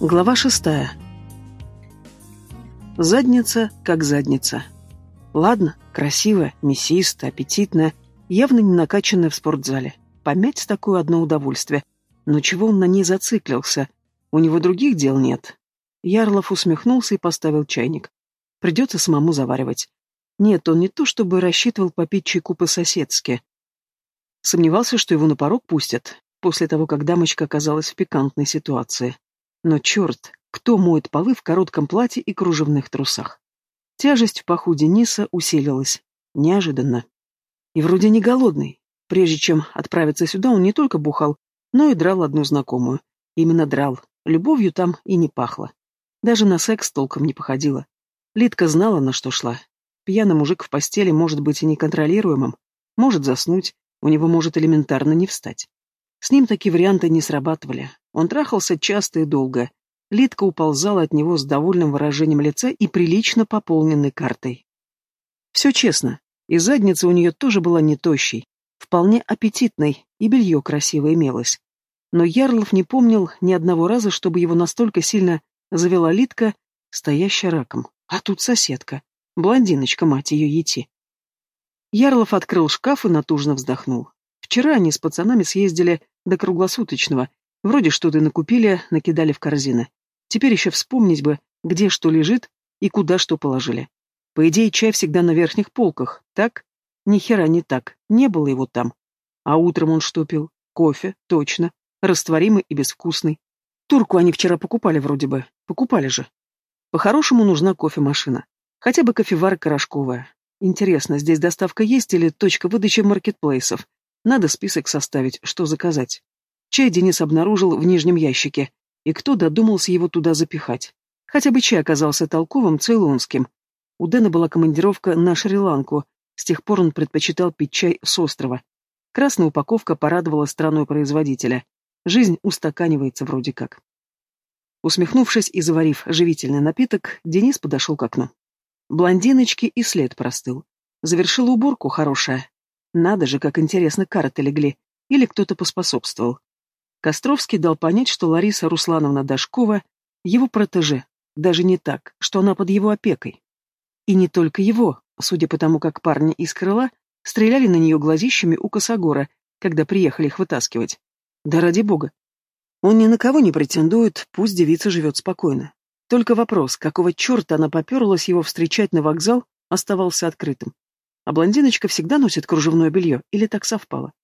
Глава шестая. Задница как задница. Ладно, красивая, мясистая, аппетитная, явно не накачанная в спортзале. Помять такое одно удовольствие. Но чего он на ней зациклился? У него других дел нет. Ярлов усмехнулся и поставил чайник. Придется самому заваривать. Нет, он не то чтобы рассчитывал попить чайку по-соседски. Сомневался, что его на порог пустят, после того, как дамочка оказалась в пикантной ситуации. Но черт, кто моет полы в коротком платье и кружевных трусах? Тяжесть в паху Дениса усилилась. Неожиданно. И вроде не голодный. Прежде чем отправиться сюда, он не только бухал, но и драл одну знакомую. Именно драл. Любовью там и не пахло. Даже на секс толком не походило. Лидка знала, на что шла. Пьяный мужик в постели может быть и неконтролируемым. Может заснуть, у него может элементарно не встать. С ним такие варианты не срабатывали. Он трахался часто и долго. Лидка уползала от него с довольным выражением лица и прилично пополненной картой. Все честно, и задница у нее тоже была не тощей, вполне аппетитной, и белье красиво имелось. Но Ярлов не помнил ни одного раза, чтобы его настолько сильно завела Лидка, стоящая раком. А тут соседка, блондиночка, мать ее, ети. Ярлов открыл шкаф и натужно вздохнул. Вчера они с пацанами съездили до круглосуточного. Вроде что-то накупили, накидали в корзины. Теперь еще вспомнить бы, где что лежит и куда что положили. По идее, чай всегда на верхних полках, так? Ни хера не так, не было его там. А утром он что пил? Кофе, точно. Растворимый и безвкусный. Турку они вчера покупали вроде бы. Покупали же. По-хорошему нужна кофемашина. Хотя бы кофеварка рожковая. Интересно, здесь доставка есть или точка выдачи маркетплейсов? Надо список составить, что заказать. Чай Денис обнаружил в нижнем ящике, и кто додумался его туда запихать. Хотя бы чай оказался толковым, цейлонским. У Дэна была командировка на Шри-Ланку, с тех пор он предпочитал пить чай с острова. Красная упаковка порадовала страной производителя. Жизнь устаканивается вроде как. Усмехнувшись и заварив живительный напиток, Денис подошел к окну. Блондиночки и след простыл. Завершила уборку хорошая, надо же, как интересно карты легли. Или кто-то поспособствовал. Костровский дал понять, что Лариса Руслановна Дашкова — его протеже. Даже не так, что она под его опекой. И не только его, судя по тому, как парни из крыла стреляли на нее глазищами у Косогора, когда приехали их вытаскивать. Да ради бога. Он ни на кого не претендует, пусть девица живет спокойно. Только вопрос, какого черта она поперлась его встречать на вокзал, оставался открытым. А блондиночка всегда носит кружевное белье, или так совпало?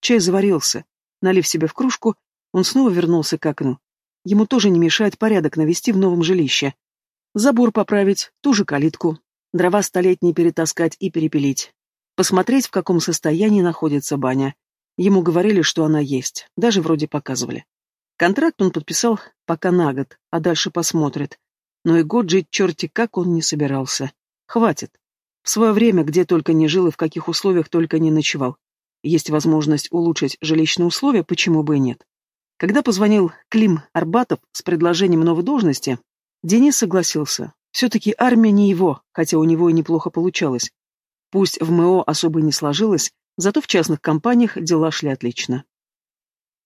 Чай заварился. Налив себе в кружку, он снова вернулся к окну. Ему тоже не мешает порядок навести в новом жилище. Забор поправить, ту же калитку, дрова столетние перетаскать и перепилить. Посмотреть, в каком состоянии находится баня. Ему говорили, что она есть, даже вроде показывали. Контракт он подписал пока на год, а дальше посмотрит. Но и год жить черти как он не собирался. Хватит. В свое время где только не жил и в каких условиях только не ночевал. Есть возможность улучшить жилищные условия, почему бы и нет. Когда позвонил Клим Арбатов с предложением новой должности, Денис согласился. Все-таки армия не его, хотя у него и неплохо получалось. Пусть в МО особо не сложилось, зато в частных компаниях дела шли отлично.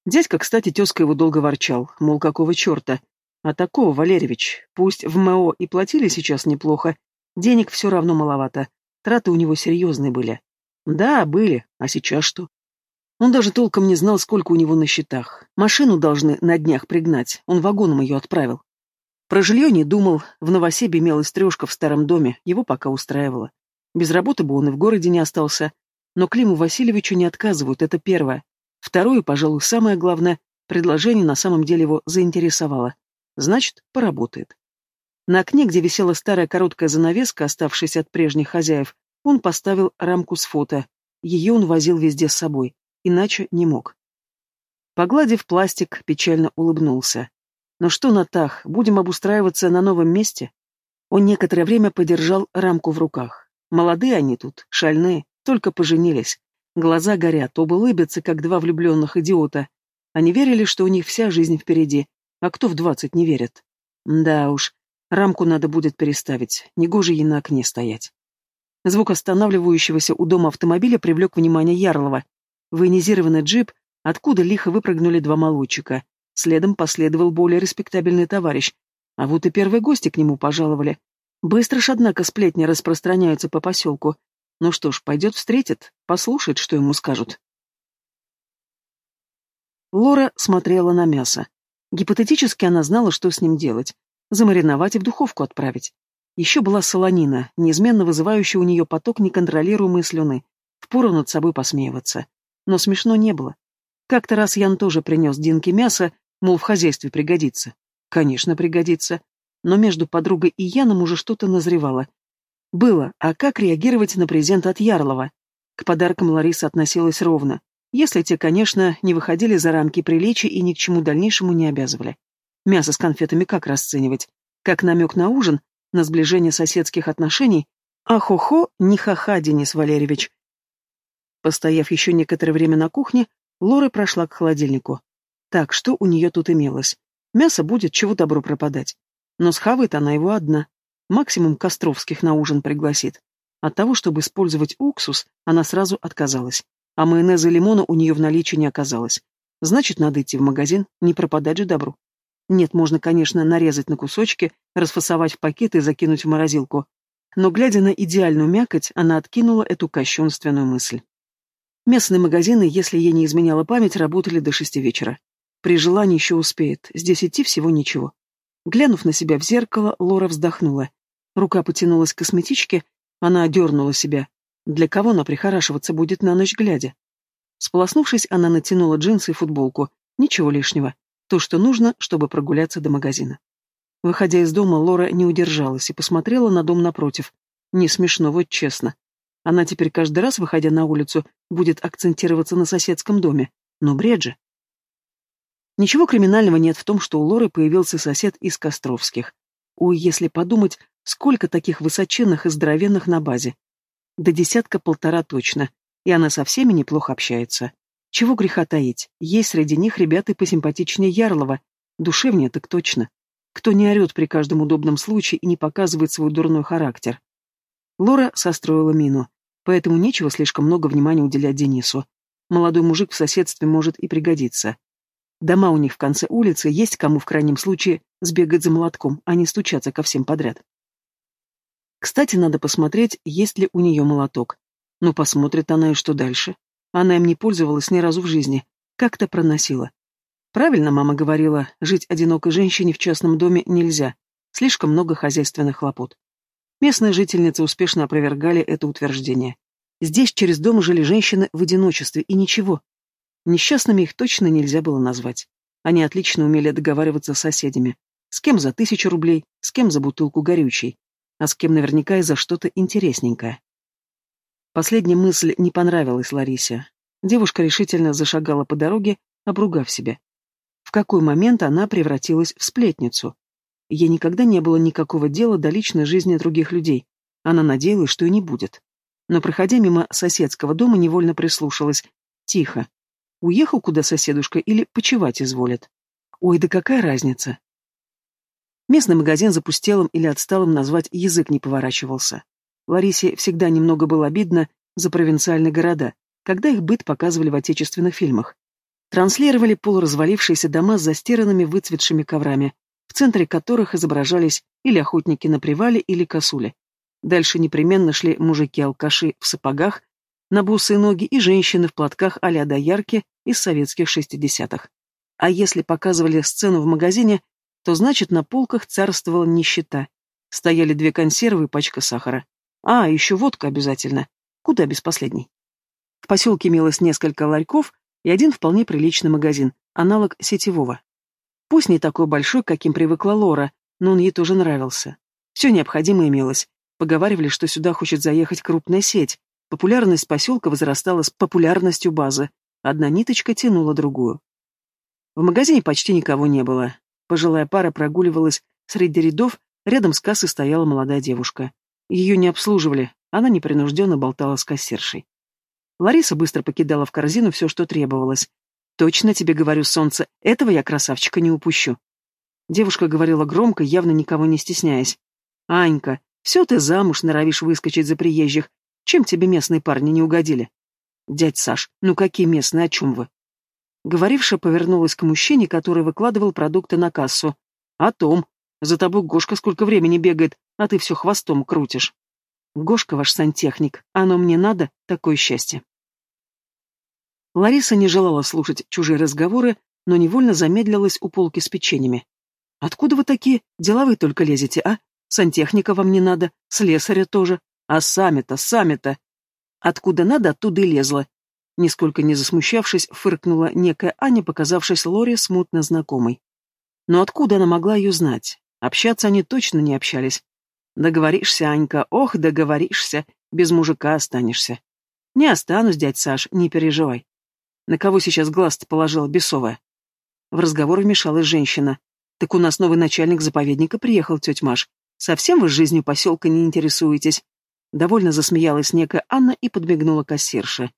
Дядька, кстати, тезка его долго ворчал, мол, какого черта. А такого, Валерьевич, пусть в МО и платили сейчас неплохо, Денег все равно маловато. Траты у него серьезные были. Да, были. А сейчас что? Он даже толком не знал, сколько у него на счетах. Машину должны на днях пригнать. Он вагоном ее отправил. Про жилье не думал. В Новосебе имелась трешка в старом доме. Его пока устраивало. Без работы бы он и в городе не остался. Но Климу Васильевичу не отказывают, это первое. Второе, пожалуй, самое главное, предложение на самом деле его заинтересовало. Значит, поработает. На окне, где висела старая короткая занавеска, оставшаяся от прежних хозяев, он поставил рамку с фото. Ее он возил везде с собой, иначе не мог. Погладив пластик, печально улыбнулся. «Ну что, Натах, будем обустраиваться на новом месте?» Он некоторое время подержал рамку в руках. Молодые они тут, шальные, только поженились. Глаза горят, оба улыбятся, как два влюбленных идиота. Они верили, что у них вся жизнь впереди, а кто в двадцать не верит? Да уж, Рамку надо будет переставить, негоже ей на окне стоять. Звук останавливающегося у дома автомобиля привлек внимание Ярлова. Военизированный джип, откуда лихо выпрыгнули два молодчика. Следом последовал более респектабельный товарищ. А вот и первые гости к нему пожаловали. Быстро ж, однако, сплетни распространяются по поселку. Ну что ж, пойдет встретит, послушает, что ему скажут. Лора смотрела на мясо. Гипотетически она знала, что с ним делать. Замариновать и в духовку отправить. Еще была солонина, неизменно вызывающая у нее поток неконтролируемой слюны. Впору над собой посмеиваться. Но смешно не было. Как-то раз Ян тоже принес Динке мясо, мол, в хозяйстве пригодится. Конечно, пригодится. Но между подругой и Яном уже что-то назревало. Было, а как реагировать на презент от Ярлова? К подаркам Лариса относилась ровно. Если те, конечно, не выходили за рамки приличия и ни к чему дальнейшему не обязывали. Мясо с конфетами как расценивать? Как намек на ужин на сближение соседских отношений, а хо-хо не ха-ха, Денис Валерьевич. Постояв еще некоторое время на кухне, Лора прошла к холодильнику. Так, что у нее тут имелось? Мясо будет, чего добро пропадать. Но схавает она его одна. Максимум Костровских на ужин пригласит. От того, чтобы использовать уксус, она сразу отказалась. А майонеза и лимона у нее в наличии не оказалось. Значит, надо идти в магазин, не пропадать же добру. Нет, можно, конечно, нарезать на кусочки, расфасовать в пакеты и закинуть в морозилку. Но, глядя на идеальную мякоть, она откинула эту кощунственную мысль. Местные магазины, если ей не изменяла память, работали до шести вечера. При желании еще успеет, здесь идти всего ничего. Глянув на себя в зеркало, Лора вздохнула. Рука потянулась к косметичке, она одернула себя. Для кого она прихорашиваться будет на ночь глядя? Сполоснувшись, она натянула джинсы и футболку. Ничего лишнего. То, что нужно, чтобы прогуляться до магазина. Выходя из дома, Лора не удержалась и посмотрела на дом напротив. Не смешно, вот честно. Она теперь каждый раз, выходя на улицу, будет акцентироваться на соседском доме. Но бред же. Ничего криминального нет в том, что у Лоры появился сосед из Костровских. Ой, если подумать, сколько таких высоченных и здоровенных на базе. До десятка-полтора точно, и она со всеми неплохо общается. Чего греха таить, есть среди них ребята посимпатичнее Ярлова, душевнее так точно. Кто не орет при каждом удобном случае и не показывает свой дурной характер. Лора состроила мину, поэтому нечего слишком много внимания уделять Денису. Молодой мужик в соседстве может и пригодиться. Дома у них в конце улицы, есть кому в крайнем случае сбегать за молотком, а не стучаться ко всем подряд. Кстати, надо посмотреть, есть ли у нее молоток. Ну, посмотрит она и что дальше. Она им не пользовалась ни разу в жизни, как-то проносила. Правильно мама говорила, жить одинокой женщине в частном доме нельзя, слишком много хозяйственных хлопот. Местные жительницы успешно опровергали это утверждение. Здесь через дом жили женщины в одиночестве, и ничего. Несчастными их точно нельзя было назвать. Они отлично умели договариваться с соседями. С кем за тысячу рублей, с кем за бутылку горючей, а с кем наверняка и за что-то интересненькое. Последняя мысль не понравилась Ларисе. Девушка решительно зашагала по дороге, обругав себя. В какой момент она превратилась в сплетницу? Ей никогда не было никакого дела до личной жизни других людей. Она надеялась, что и не будет. Но, проходя мимо соседского дома, невольно прислушалась. Тихо. Уехал куда соседушка или почевать изволит? Ой, да какая разница? Местный магазин запустелым или отсталым назвать язык не поворачивался. Ларисе всегда немного было обидно за провинциальные города, когда их быт показывали в отечественных фильмах. Транслировали полуразвалившиеся дома с застиранными выцветшими коврами, в центре которых изображались или охотники на привале, или косули. Дальше непременно шли мужики-алкаши в сапогах, на босые ноги и женщины в платках а-ля доярки из советских шестидесятых. А если показывали сцену в магазине, то значит на полках царствовала нищета. Стояли две консервы и пачка сахара. А, еще водка обязательно. Куда без последней? В поселке имелось несколько ларьков и один вполне приличный магазин, аналог сетевого. Пусть не такой большой, каким привыкла Лора, но он ей тоже нравился. Все необходимое имелось. Поговаривали, что сюда хочет заехать крупная сеть. Популярность поселка возрастала с популярностью базы. Одна ниточка тянула другую. В магазине почти никого не было. Пожилая пара прогуливалась среди рядов, рядом с кассой стояла молодая девушка. Ее не обслуживали, она непринужденно болтала с кассиршей. Лариса быстро покидала в корзину все, что требовалось. «Точно тебе говорю, солнце, этого я красавчика не упущу». Девушка говорила громко, явно никого не стесняясь. «Анька, все ты замуж норовишь выскочить за приезжих. Чем тебе местные парни не угодили?» «Дядь Саш, ну какие местные, о чем вы?» Говорившая повернулась к мужчине, который выкладывал продукты на кассу. «О том. За тобой Гошка сколько времени бегает, а ты все хвостом крутишь». «Гошка ваш сантехник. Оно мне надо, такое счастье». Лариса не желала слушать чужие разговоры, но невольно замедлилась у полки с печеньями. «Откуда вы такие? Деловые только лезете, а? Сантехника вам не надо, слесаря тоже. А сами-то, сами-то...» «Откуда надо, оттуда и лезла». Нисколько не засмущавшись, фыркнула некая Аня, показавшись Лоре смутно знакомой. Но откуда она могла ее знать? Общаться они точно не общались. Договоришься, Анька, ох, договоришься, без мужика останешься. Не останусь, дядь Саш, не переживай. На кого сейчас глаз-то положила бесовая? В разговор вмешалась женщина. «Так у нас новый начальник заповедника приехал, тетя Маш. Совсем вы жизнью поселка не интересуетесь?» Довольно засмеялась некая Анна и подмигнула кассирше.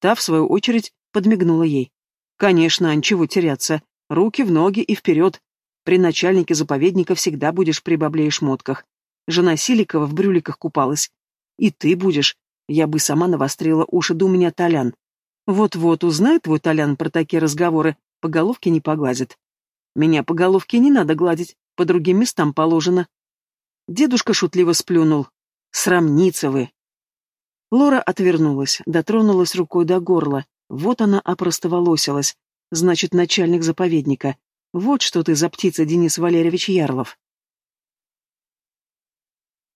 Та, в свою очередь, подмигнула ей. «Конечно, Ань, чего теряться? Руки в ноги и вперед. При начальнике заповедника всегда будешь при бабле и шмотках. Жена Силикова в брюликах купалась. И ты будешь. Я бы сама навострила уши, да у меня Толян. Вот-вот узнает твой Толян про такие разговоры, по головке не погладит. Меня по головке не надо гладить, по другим местам положено. Дедушка шутливо сплюнул. Срамница вы. Лора отвернулась, дотронулась рукой до горла. Вот она опростоволосилась. Значит, начальник заповедника. Вот что ты за птица, Денис Валерьевич Ярлов.